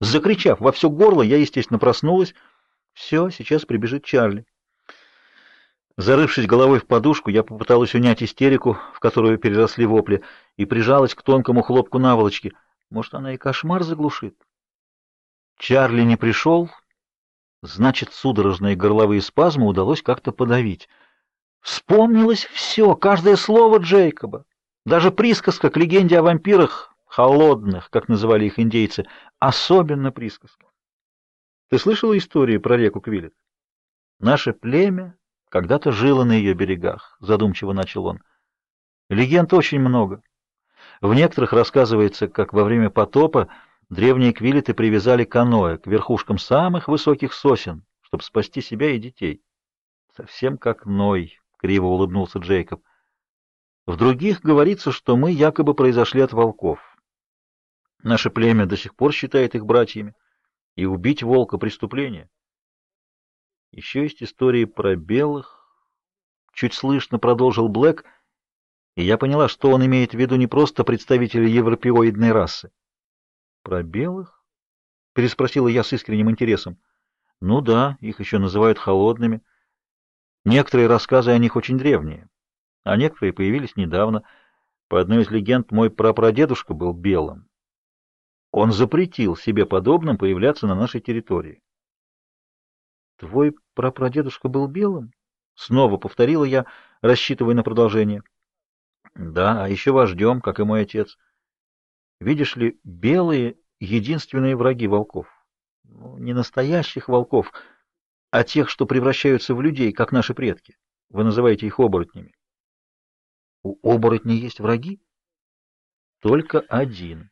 Закричав во все горло, я, естественно, проснулась. Все, сейчас прибежит Чарли. Зарывшись головой в подушку, я попыталась унять истерику, в которую переросли вопли, и прижалась к тонкому хлопку наволочки. Может, она и кошмар заглушит? Чарли не пришел, значит, судорожные горловые спазмы удалось как-то подавить. Вспомнилось все, каждое слово Джейкоба. Даже присказка к легенде о вампирах, холодных, как называли их индейцы, особенно присказка. Ты слышала историю про реку Квилет? Наше племя когда-то жило на ее берегах, задумчиво начал он. Легенд очень много. В некоторых рассказывается, как во время потопа древние квилеты привязали каноэ к верхушкам самых высоких сосен, чтобы спасти себя и детей. Совсем как Ной, криво улыбнулся Джейкоб. В других говорится, что мы якобы произошли от волков. Наше племя до сих пор считает их братьями, и убить волка преступление. Еще есть истории про белых. Чуть слышно продолжил Блэк, и я поняла, что он имеет в виду не просто представителей европеоидной расы. Про белых? переспросила я с искренним интересом. Ну да, их еще называют холодными. Некоторые рассказы о них очень древние, а некоторые появились недавно. По одной из легенд, мой прапрадедушка был белым. Он запретил себе подобным появляться на нашей территории. Твой прапрадедушка был белым? Снова повторила я, рассчитывая на продолжение. Да, а еще вождем, как и мой отец. Видишь ли, белые — единственные враги волков. Ну, не настоящих волков, а тех, что превращаются в людей, как наши предки. Вы называете их оборотнями. У оборотней есть враги? Только один.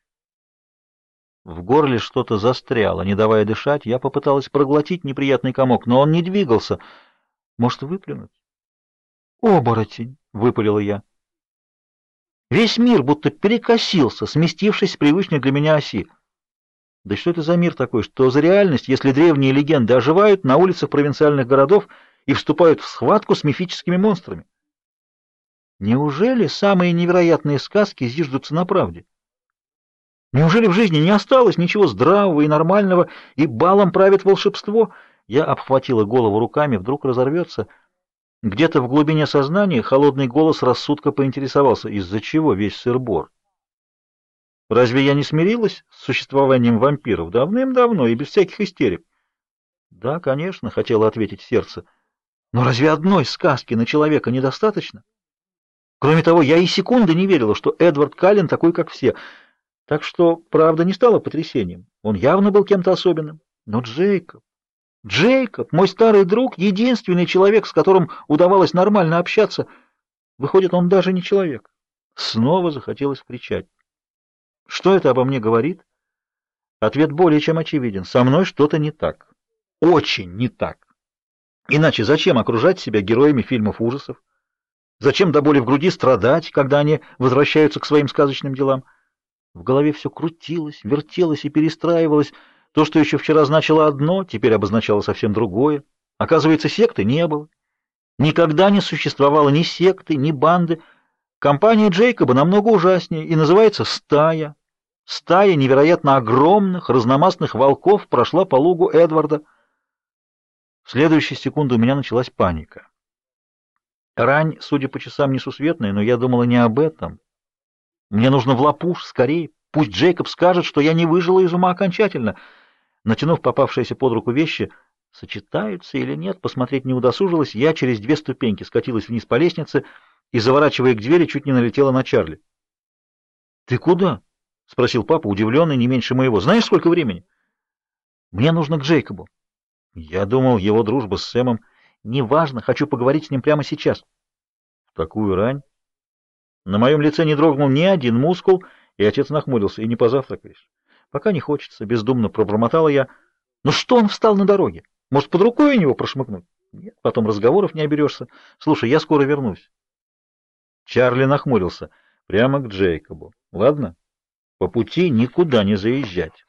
В горле что-то застряло, не давая дышать. Я попыталась проглотить неприятный комок, но он не двигался. Может, выплюнуть? «Оборотень!» — выпалила я. Весь мир будто перекосился, сместившись с привычной для меня оси. Да что это за мир такой, что за реальность, если древние легенды оживают на улицах провинциальных городов и вступают в схватку с мифическими монстрами? Неужели самые невероятные сказки зиждутся на правде? Неужели в жизни не осталось ничего здравого и нормального, и балом правит волшебство? Я обхватила голову руками, вдруг разорвется. Где-то в глубине сознания холодный голос рассудка поинтересовался, из-за чего весь сыр-бор. Разве я не смирилась с существованием вампиров давным-давно и без всяких истерик? Да, конечно, хотела ответить сердце. Но разве одной сказки на человека недостаточно? Кроме того, я и секунды не верила, что Эдвард Каллен такой, как все — так что правда не стала потрясением. Он явно был кем-то особенным. Но Джейкоб... Джейкоб, мой старый друг, единственный человек, с которым удавалось нормально общаться. Выходит, он даже не человек. Снова захотелось кричать. Что это обо мне говорит? Ответ более чем очевиден. Со мной что-то не так. Очень не так. Иначе зачем окружать себя героями фильмов ужасов? Зачем до боли в груди страдать, когда они возвращаются к своим сказочным делам? В голове все крутилось, вертелось и перестраивалось. То, что еще вчера значило одно, теперь обозначало совсем другое. Оказывается, секты не было. Никогда не существовало ни секты, ни банды. Компания Джейкоба намного ужаснее и называется «Стая». Стая невероятно огромных, разномастных волков прошла по лугу Эдварда. В следующую секунду у меня началась паника. Рань, судя по часам, несусветная, но я думала не об этом. Мне нужно в лапуш, скорее. Пусть Джейкоб скажет, что я не выжила из ума окончательно. Натянув попавшиеся под руку вещи, сочетаются или нет, посмотреть не удосужилась, я через две ступеньки скатилась вниз по лестнице и, заворачивая к двери, чуть не налетела на Чарли. — Ты куда? — спросил папа, удивленный не меньше моего. — Знаешь, сколько времени? — Мне нужно к Джейкобу. Я думал, его дружба с Сэмом. Неважно, хочу поговорить с ним прямо сейчас. — В такую рань? На моем лице не дрогнул ни один мускул, и отец нахмурился. И не позавтракаешь? Пока не хочется, бездумно пробормотала я. Ну что он встал на дороге? Может, под рукой у него прошмыгнуть? Нет, потом разговоров не оберешься. Слушай, я скоро вернусь. Чарли нахмурился. Прямо к Джейкобу. Ладно? По пути никуда не заезжать.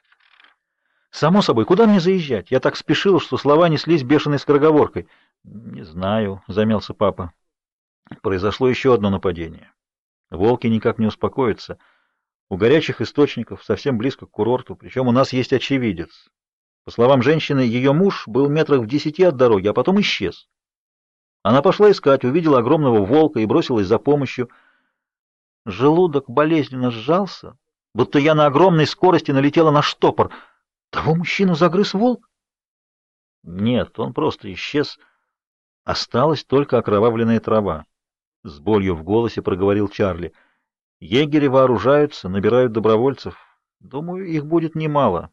Само собой, куда мне заезжать? Я так спешил, что слова неслись бешеной скороговоркой. Не знаю, замялся папа. Произошло еще одно нападение. Волки никак не успокоятся. У горячих источников, совсем близко к курорту, причем у нас есть очевидец. По словам женщины, ее муж был метрах в десяти от дороги, а потом исчез. Она пошла искать, увидела огромного волка и бросилась за помощью. Желудок болезненно сжался, будто я на огромной скорости налетела на штопор. Того мужчину загрыз волк? Нет, он просто исчез. Осталась только окровавленная трава. С болью в голосе проговорил Чарли. Егери вооружаются, набирают добровольцев. Думаю, их будет немало.